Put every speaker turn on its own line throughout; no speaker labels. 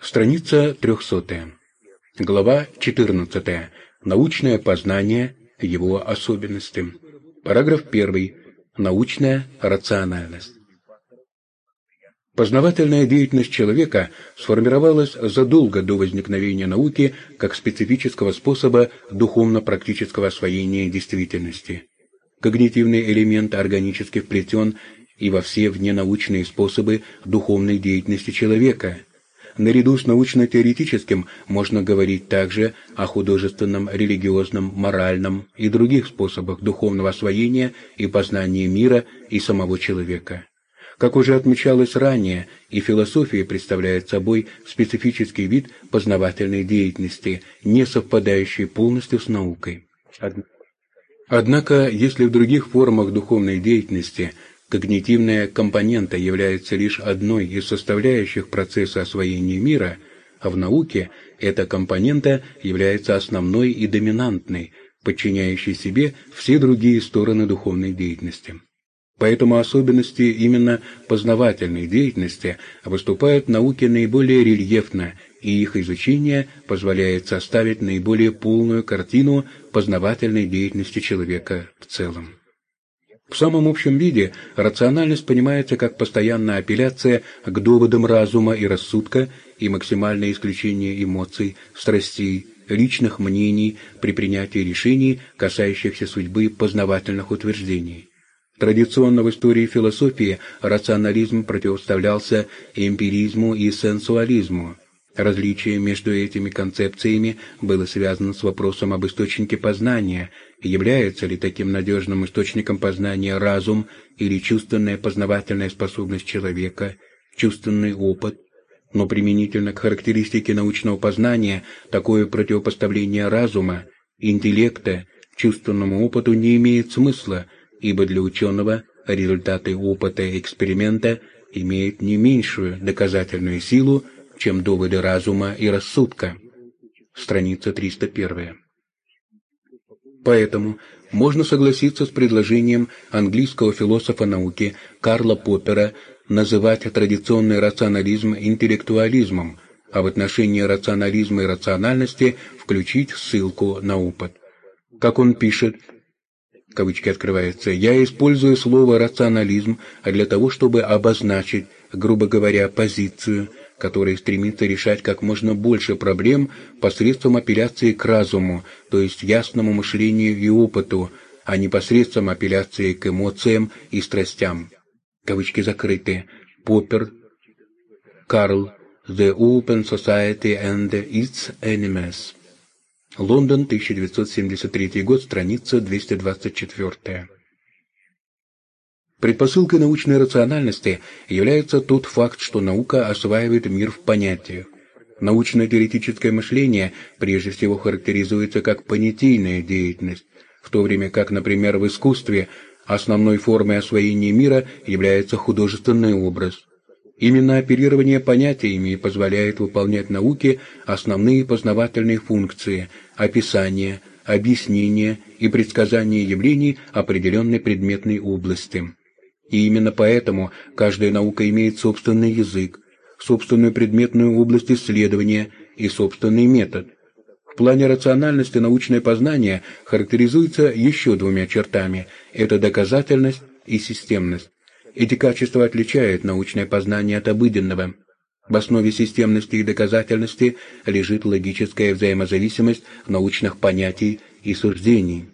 Страница 300. Глава 14. Научное познание, его особенности. Параграф 1. Научная рациональность. Познавательная деятельность человека сформировалась задолго до возникновения науки как специфического способа духовно-практического освоения действительности. Когнитивный элемент органически вплетен и во все вненаучные способы духовной деятельности человека – Наряду с научно-теоретическим можно говорить также о художественном, религиозном, моральном и других способах духовного освоения и познания мира и самого человека. Как уже отмечалось ранее, и философия представляет собой специфический вид познавательной деятельности, не совпадающий полностью с наукой. Однако, если в других формах духовной деятельности – Когнитивная компонента является лишь одной из составляющих процесса освоения мира, а в науке эта компонента является основной и доминантной, подчиняющей себе все другие стороны духовной деятельности. Поэтому особенности именно познавательной деятельности выступают в науке наиболее рельефно, и их изучение позволяет составить наиболее полную картину познавательной деятельности человека в целом. В самом общем виде рациональность понимается как постоянная апелляция к доводам разума и рассудка и максимальное исключение эмоций, страстей, личных мнений при принятии решений, касающихся судьбы познавательных утверждений. Традиционно в истории философии рационализм противоставлялся эмпиризму и сенсуализму, Различие между этими концепциями было связано с вопросом об источнике познания, является ли таким надежным источником познания разум или чувственная познавательная способность человека, чувственный опыт, но применительно к характеристике научного познания такое противопоставление разума, интеллекта, чувственному опыту не имеет смысла, ибо для ученого результаты опыта и эксперимента имеют не меньшую доказательную силу, чем доводы разума и рассудка. Страница 301. Поэтому можно согласиться с предложением английского философа науки Карла Поппера называть традиционный рационализм интеллектуализмом, а в отношении рационализма и рациональности включить ссылку на опыт. Как он пишет, кавычки открываются, «Я использую слово «рационализм» для того, чтобы обозначить, грубо говоря, позицию – который стремится решать как можно больше проблем посредством апелляции к разуму, то есть ясному мышлению и опыту, а не посредством апелляции к эмоциям и страстям. Кавычки закрыты. Поппер, Карл, The Open Society and Its Enemies. Лондон, 1973 год, страница 224. Предпосылкой научной рациональности является тот факт, что наука осваивает мир в понятиях. Научно-теоретическое мышление прежде всего характеризуется как понятийная деятельность, в то время как, например, в искусстве основной формой освоения мира является художественный образ. Именно оперирование понятиями позволяет выполнять науке основные познавательные функции – описание, объяснение и предсказание явлений определенной предметной области. И именно поэтому каждая наука имеет собственный язык, собственную предметную область исследования и собственный метод. В плане рациональности научное познание характеризуется еще двумя чертами – это доказательность и системность. Эти качества отличают научное познание от обыденного. В основе системности и доказательности лежит логическая взаимозависимость научных понятий и суждений.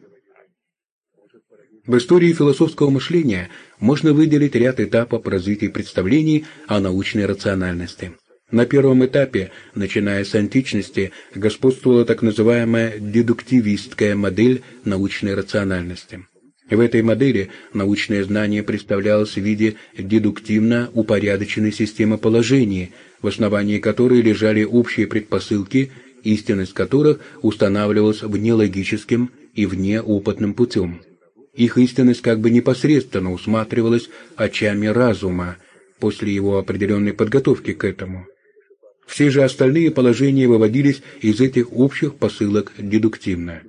В истории философского мышления можно выделить ряд этапов развития представлений о научной рациональности. На первом этапе, начиная с античности, господствовала так называемая дедуктивистская модель научной рациональности. В этой модели научное знание представлялось в виде дедуктивно упорядоченной системы положений, в основании которой лежали общие предпосылки, истинность которых устанавливалась внелогическим и внеопытным путем. Их истинность как бы непосредственно усматривалась очами разума после его определенной подготовки к этому. Все же остальные положения выводились из этих общих посылок дедуктивно.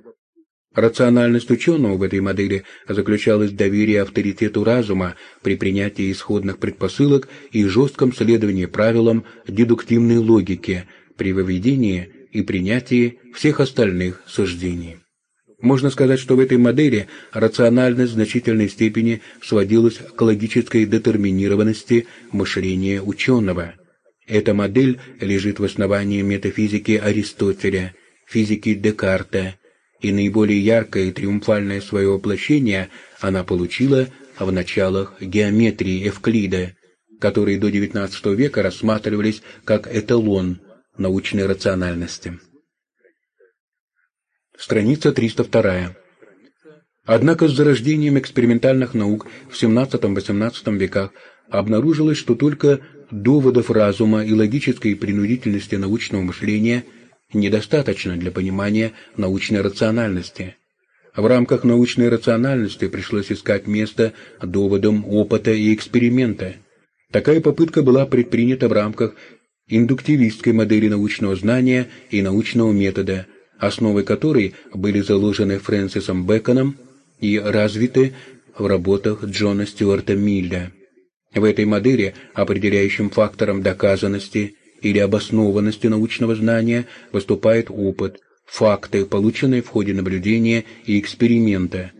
Рациональность ученого в этой модели заключалась в доверии авторитету разума при принятии исходных предпосылок и жестком следовании правилам дедуктивной логики при выведении и принятии всех остальных суждений. Можно сказать, что в этой модели рациональность в значительной степени сводилась к логической детерминированности мышления ученого. Эта модель лежит в основании метафизики Аристотеля, физики Декарта, и наиболее яркое и триумфальное свое воплощение она получила в началах геометрии Эвклида, которые до XIX века рассматривались как эталон научной рациональности. Страница 302. Однако с зарождением экспериментальных наук в XVII-XVIII веках обнаружилось, что только доводов разума и логической принудительности научного мышления – недостаточно для понимания научной рациональности. В рамках научной рациональности пришлось искать место доводам опыта и эксперимента. Такая попытка была предпринята в рамках индуктивистской модели научного знания и научного метода, основы которой были заложены Фрэнсисом Бэконом и развиты в работах Джона Стюарта Милля. В этой модели определяющим фактором доказанности или обоснованности научного знания выступает опыт, факты, полученные в ходе наблюдения и эксперимента,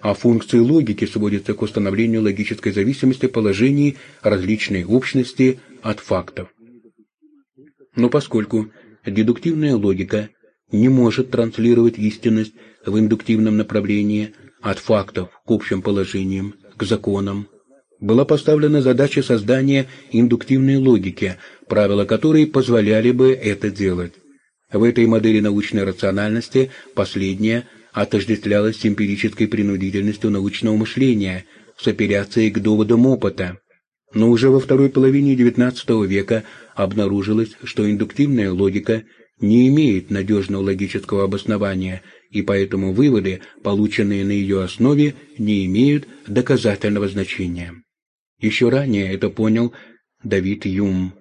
а функции логики сводятся к установлению логической зависимости положений различной общности от фактов. Но поскольку дедуктивная логика не может транслировать истинность в индуктивном направлении от фактов к общим положениям, к законам, была поставлена задача создания индуктивной логики, правила которой позволяли бы это делать. В этой модели научной рациональности последняя отождествлялась с эмпирической принудительностью научного мышления с апелляцией к доводам опыта. Но уже во второй половине XIX века обнаружилось, что индуктивная логика не имеет надежного логического обоснования, и поэтому выводы, полученные на ее основе, не имеют доказательного значения. Еще ранее это понял Давид Юм.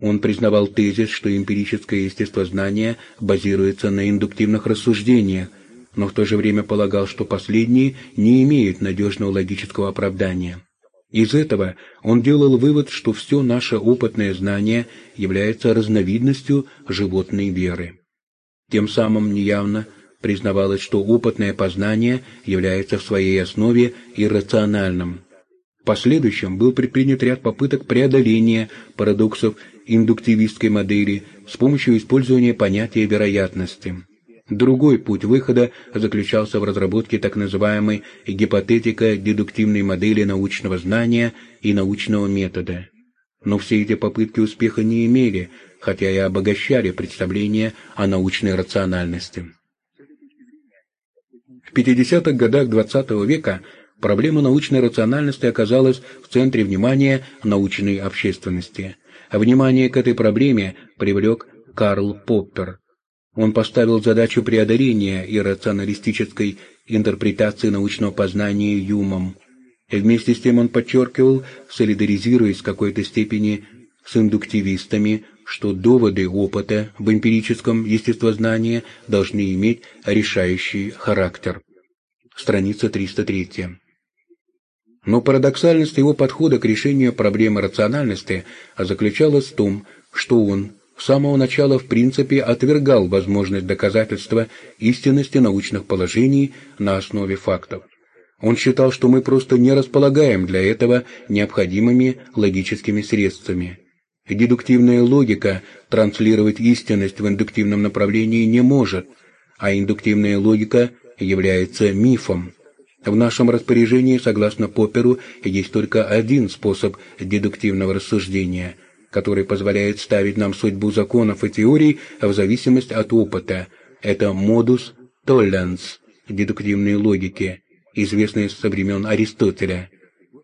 Он признавал тезис, что эмпирическое естествознание базируется на индуктивных рассуждениях, но в то же время полагал, что последние не имеют надежного логического оправдания. Из этого он делал вывод, что все наше опытное знание является разновидностью животной веры. Тем самым неявно признавалось, что опытное познание является в своей основе иррациональным, последующем был предпринят ряд попыток преодоления парадоксов индуктивистской модели с помощью использования понятия вероятности. Другой путь выхода заключался в разработке так называемой гипотетико-дедуктивной модели научного знания и научного метода. Но все эти попытки успеха не имели, хотя и обогащали представление о научной рациональности. В 50-х годах XX -го века Проблема научной рациональности оказалась в центре внимания научной общественности. Внимание к этой проблеме привлек Карл Поппер. Он поставил задачу преодоления иррационалистической интерпретации научного познания Юмом. И вместе с тем он подчеркивал, солидаризируясь в какой-то степени с индуктивистами, что доводы опыта в эмпирическом естествознании должны иметь решающий характер. Страница 303. Но парадоксальность его подхода к решению проблемы рациональности заключалась в том, что он с самого начала в принципе отвергал возможность доказательства истинности научных положений на основе фактов. Он считал, что мы просто не располагаем для этого необходимыми логическими средствами. Дедуктивная логика транслировать истинность в индуктивном направлении не может, а индуктивная логика является мифом. В нашем распоряжении, согласно Попперу, есть только один способ дедуктивного рассуждения, который позволяет ставить нам судьбу законов и теорий в зависимости от опыта. Это модус толленс дедуктивной логики, известный со времен Аристотеля.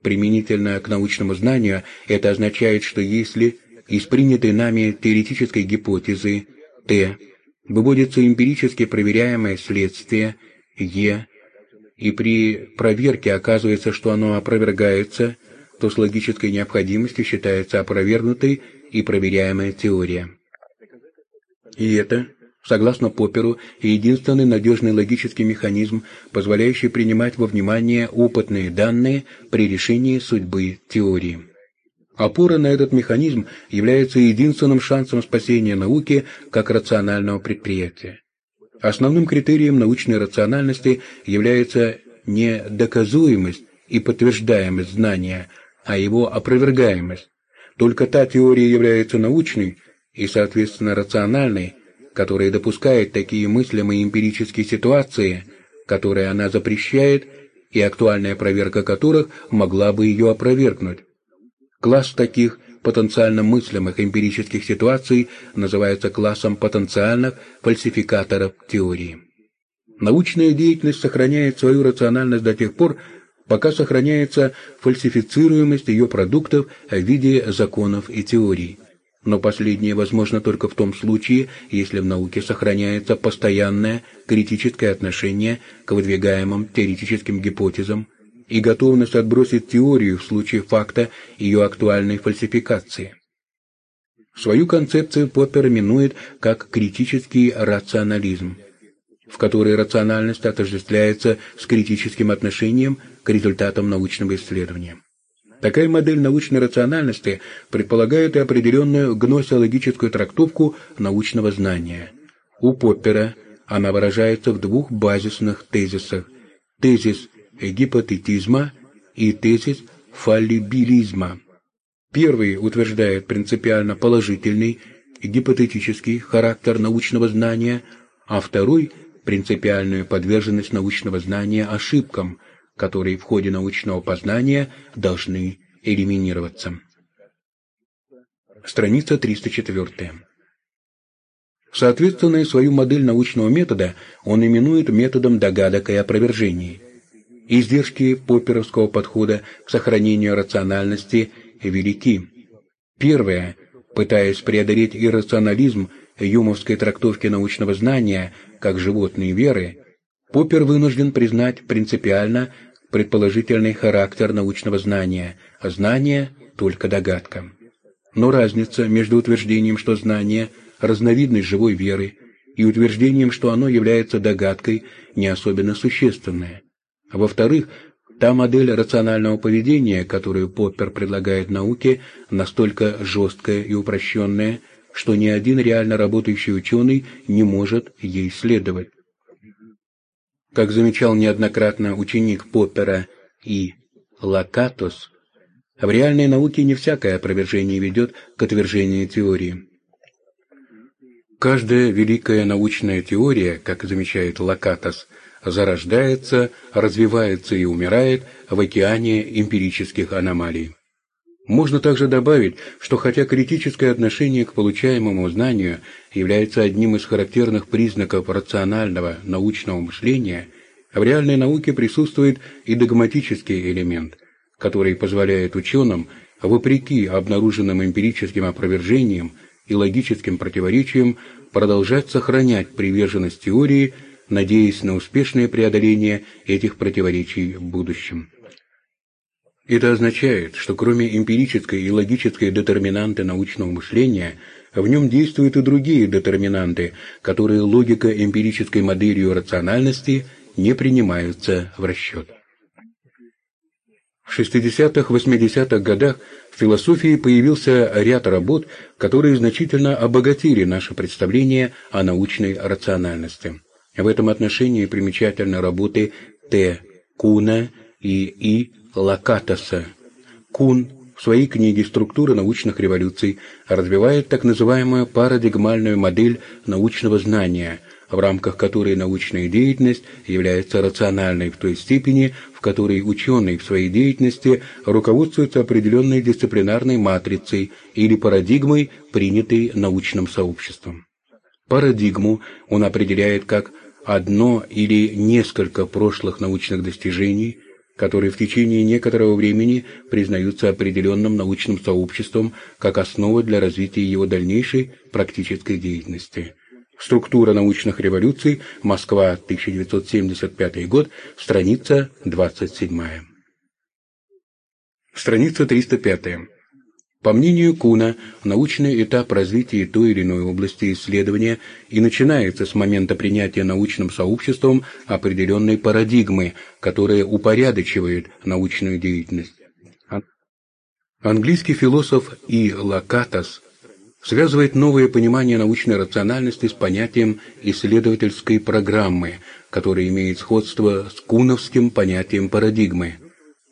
Применительно к научному знанию это означает, что если из принятой нами теоретической гипотезы Т выводится эмпирически проверяемое следствие Е, и при проверке оказывается, что оно опровергается, то с логической необходимостью считается опровергнутой и проверяемая теория. И это Согласно Попперу, единственный надежный логический механизм, позволяющий принимать во внимание опытные данные при решении судьбы теории. Опора на этот механизм является единственным шансом спасения науки как рационального предприятия. Основным критерием научной рациональности является не доказуемость и подтверждаемость знания, а его опровергаемость. Только та теория является научной и, соответственно, рациональной, которая допускает такие мыслимые эмпирические ситуации, которые она запрещает, и актуальная проверка которых могла бы ее опровергнуть. Класс таких потенциально мыслимых эмпирических ситуаций называется классом потенциальных фальсификаторов теории. Научная деятельность сохраняет свою рациональность до тех пор, пока сохраняется фальсифицируемость ее продуктов в виде законов и теорий. Но последнее возможно только в том случае, если в науке сохраняется постоянное критическое отношение к выдвигаемым теоретическим гипотезам, и готовность отбросить теорию в случае факта ее актуальной фальсификации. Свою концепцию Поппер именует как критический рационализм, в которой рациональность отождествляется с критическим отношением к результатам научного исследования. Такая модель научной рациональности предполагает и определенную гносеологическую трактовку научного знания. У Поппера она выражается в двух базисных тезисах. Тезис гипотетизма и тезис фаллибилизма. Первый утверждает принципиально положительный гипотетический характер научного знания, а второй – принципиальную подверженность научного знания ошибкам, которые в ходе научного познания должны элиминироваться. Страница 304. Соответственно, свою модель научного метода он именует методом догадок и опровержений – Издержки попперовского подхода к сохранению рациональности велики. Первое, пытаясь преодолеть иррационализм юмовской трактовки научного знания как животной веры, Поппер вынужден признать принципиально предположительный характер научного знания, а знание – только догадка. Но разница между утверждением, что знание – разновидность живой веры, и утверждением, что оно является догадкой, не особенно существенная. А во-вторых, та модель рационального поведения, которую Поппер предлагает науке, настолько жесткая и упрощенная, что ни один реально работающий ученый не может ей следовать. Как замечал неоднократно ученик Поппера и Лакатос, в реальной науке не всякое опровержение ведет к отвержению теории. Каждая великая научная теория, как замечает Лакатос, зарождается, развивается и умирает в океане эмпирических аномалий. Можно также добавить, что хотя критическое отношение к получаемому знанию является одним из характерных признаков рационального научного мышления, в реальной науке присутствует и догматический элемент, который позволяет ученым, вопреки обнаруженным эмпирическим опровержениям и логическим противоречиям, продолжать сохранять приверженность теории надеясь на успешное преодоление этих противоречий в будущем. Это означает, что кроме эмпирической и логической детерминанты научного мышления, в нем действуют и другие детерминанты, которые логика эмпирической моделью рациональности не принимаются в расчет. В 60-80-х годах в философии появился ряд работ, которые значительно обогатили наше представление о научной рациональности. В этом отношении примечательны работы Т. Куна и И. Лакатаса. Кун в своей книге «Структура научных революций» развивает так называемую парадигмальную модель научного знания, в рамках которой научная деятельность является рациональной в той степени, в которой ученый в своей деятельности руководствуется определенной дисциплинарной матрицей или парадигмой, принятой научным сообществом. Парадигму он определяет как одно или несколько прошлых научных достижений, которые в течение некоторого времени признаются определенным научным сообществом как основа для развития его дальнейшей практической деятельности. Структура научных революций. Москва, 1975 год. Страница 27. Страница 305. По мнению Куна, научный этап развития той или иной области исследования и начинается с момента принятия научным сообществом определенной парадигмы, которая упорядочивает научную деятельность. Английский философ И. Лакатас связывает новое понимание научной рациональности с понятием исследовательской программы, которое имеет сходство с куновским понятием парадигмы.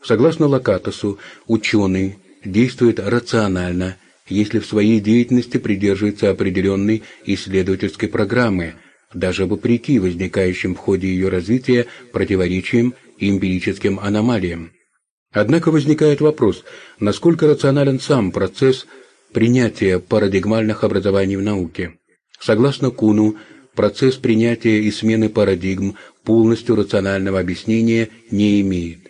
Согласно Лакатасу, ученый действует рационально, если в своей деятельности придерживается определенной исследовательской программы, даже вопреки возникающим в ходе ее развития противоречиям и эмпирическим аномалиям. Однако возникает вопрос, насколько рационален сам процесс принятия парадигмальных образований в науке. Согласно Куну, процесс принятия и смены парадигм полностью рационального объяснения не имеет.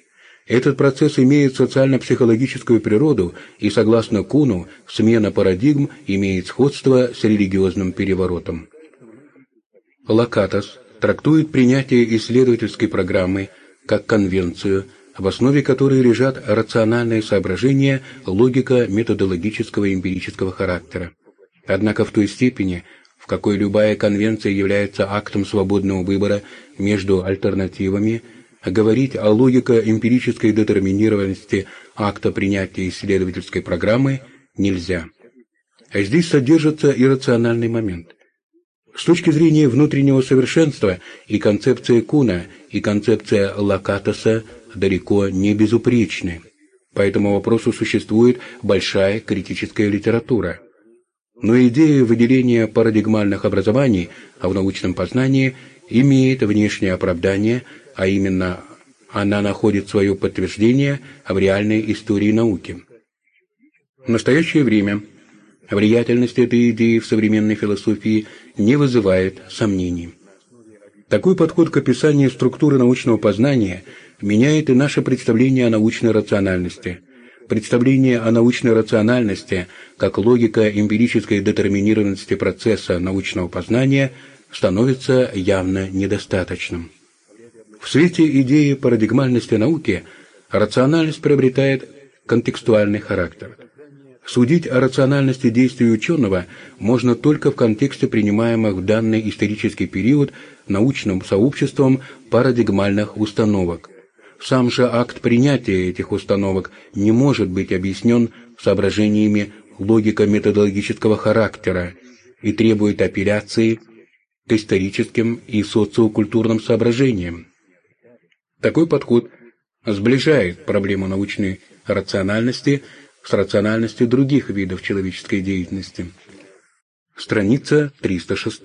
Этот процесс имеет социально-психологическую природу, и, согласно Куну, смена парадигм имеет сходство с религиозным переворотом. Лакатас трактует принятие исследовательской программы как конвенцию, в основе которой лежат рациональные соображения, логика методологического и эмпирического характера. Однако в той степени, в какой любая конвенция является актом свободного выбора между альтернативами, говорить о логико-эмпирической детерминированности акта принятия исследовательской программы нельзя. А здесь содержится иррациональный момент. С точки зрения внутреннего совершенства и концепция Куна, и концепция Лакатоса далеко не безупречны. По этому вопросу существует большая критическая литература. Но идея выделения парадигмальных образований в научном познании имеет внешнее оправдание – а именно она находит свое подтверждение в реальной истории науки. В настоящее время влиятельность этой идеи в современной философии не вызывает сомнений. Такой подход к описанию структуры научного познания меняет и наше представление о научной рациональности. Представление о научной рациональности, как логика эмпирической детерминированности процесса научного познания, становится явно недостаточным. В свете идеи парадигмальности науки рациональность приобретает контекстуальный характер. Судить о рациональности действий ученого можно только в контексте принимаемых в данный исторический период научным сообществом парадигмальных установок. Сам же акт принятия этих установок не может быть объяснен соображениями логико-методологического характера и требует апелляции к историческим и социокультурным соображениям. Такой подход сближает проблему научной рациональности с рациональностью других видов человеческой деятельности. Страница 306.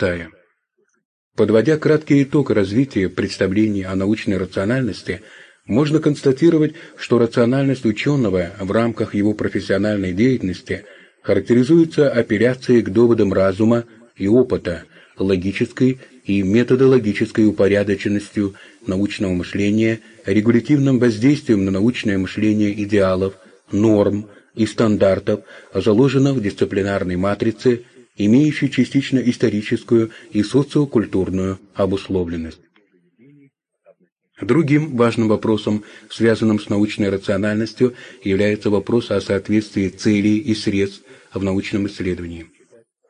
Подводя краткий итог развития представлений о научной рациональности, можно констатировать, что рациональность ученого в рамках его профессиональной деятельности характеризуется апелляцией к доводам разума и опыта, логической и методологической упорядоченностью научного мышления, регулятивным воздействием на научное мышление идеалов, норм и стандартов, заложенных в дисциплинарной матрице, имеющей частично историческую и социокультурную обусловленность. Другим важным вопросом, связанным с научной рациональностью, является вопрос о соответствии целей и средств в научном исследовании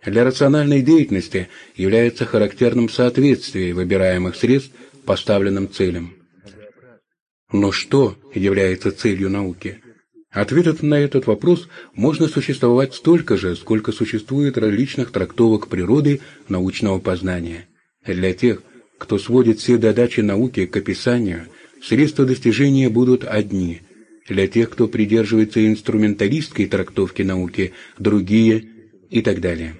для рациональной деятельности является характерным соответствие выбираемых средств поставленным целям. Но что является целью науки? Ответов на этот вопрос можно существовать столько же, сколько существует различных трактовок природы научного познания. Для тех, кто сводит все задачи науки к описанию, средства достижения будут одни. Для тех, кто придерживается инструменталистской трактовки науки, другие и так далее.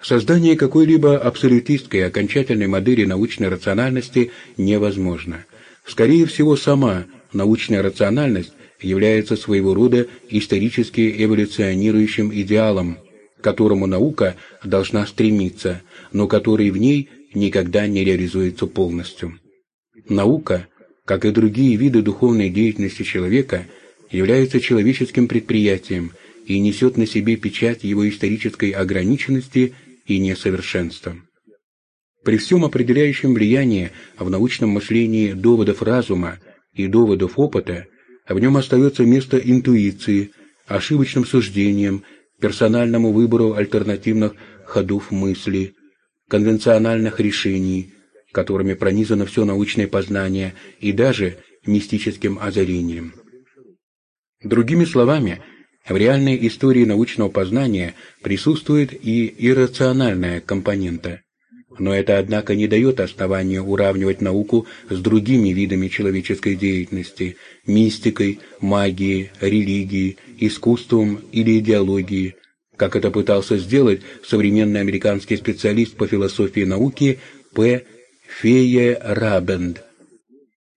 Создание какой-либо абсолютистской окончательной модели научной рациональности невозможно. Скорее всего, сама научная рациональность является своего рода исторически эволюционирующим идеалом, к которому наука должна стремиться, но который в ней никогда не реализуется полностью. Наука, как и другие виды духовной деятельности человека, является человеческим предприятием и несет на себе печать его исторической ограниченности и несовершенства. При всем определяющем влиянии в научном мышлении доводов разума и доводов опыта в нем остается место интуиции, ошибочным суждениям, персональному выбору альтернативных ходов мысли, конвенциональных решений, которыми пронизано все научное познание, и даже мистическим озарением. Другими словами, в реальной истории научного познания присутствует и иррациональная компонента. Но это, однако, не дает основания уравнивать науку с другими видами человеческой деятельности – мистикой, магией, религией, искусством или идеологией, как это пытался сделать современный американский специалист по философии науки П. Фея Рабенд.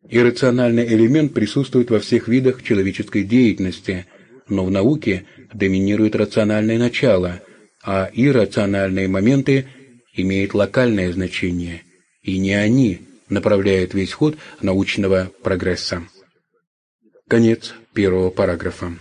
Иррациональный элемент присутствует во всех видах человеческой деятельности, но в науке доминирует рациональное начало, а иррациональные моменты имеют локальное значение, и не они направляют весь ход научного прогресса. Конец первого параграфа.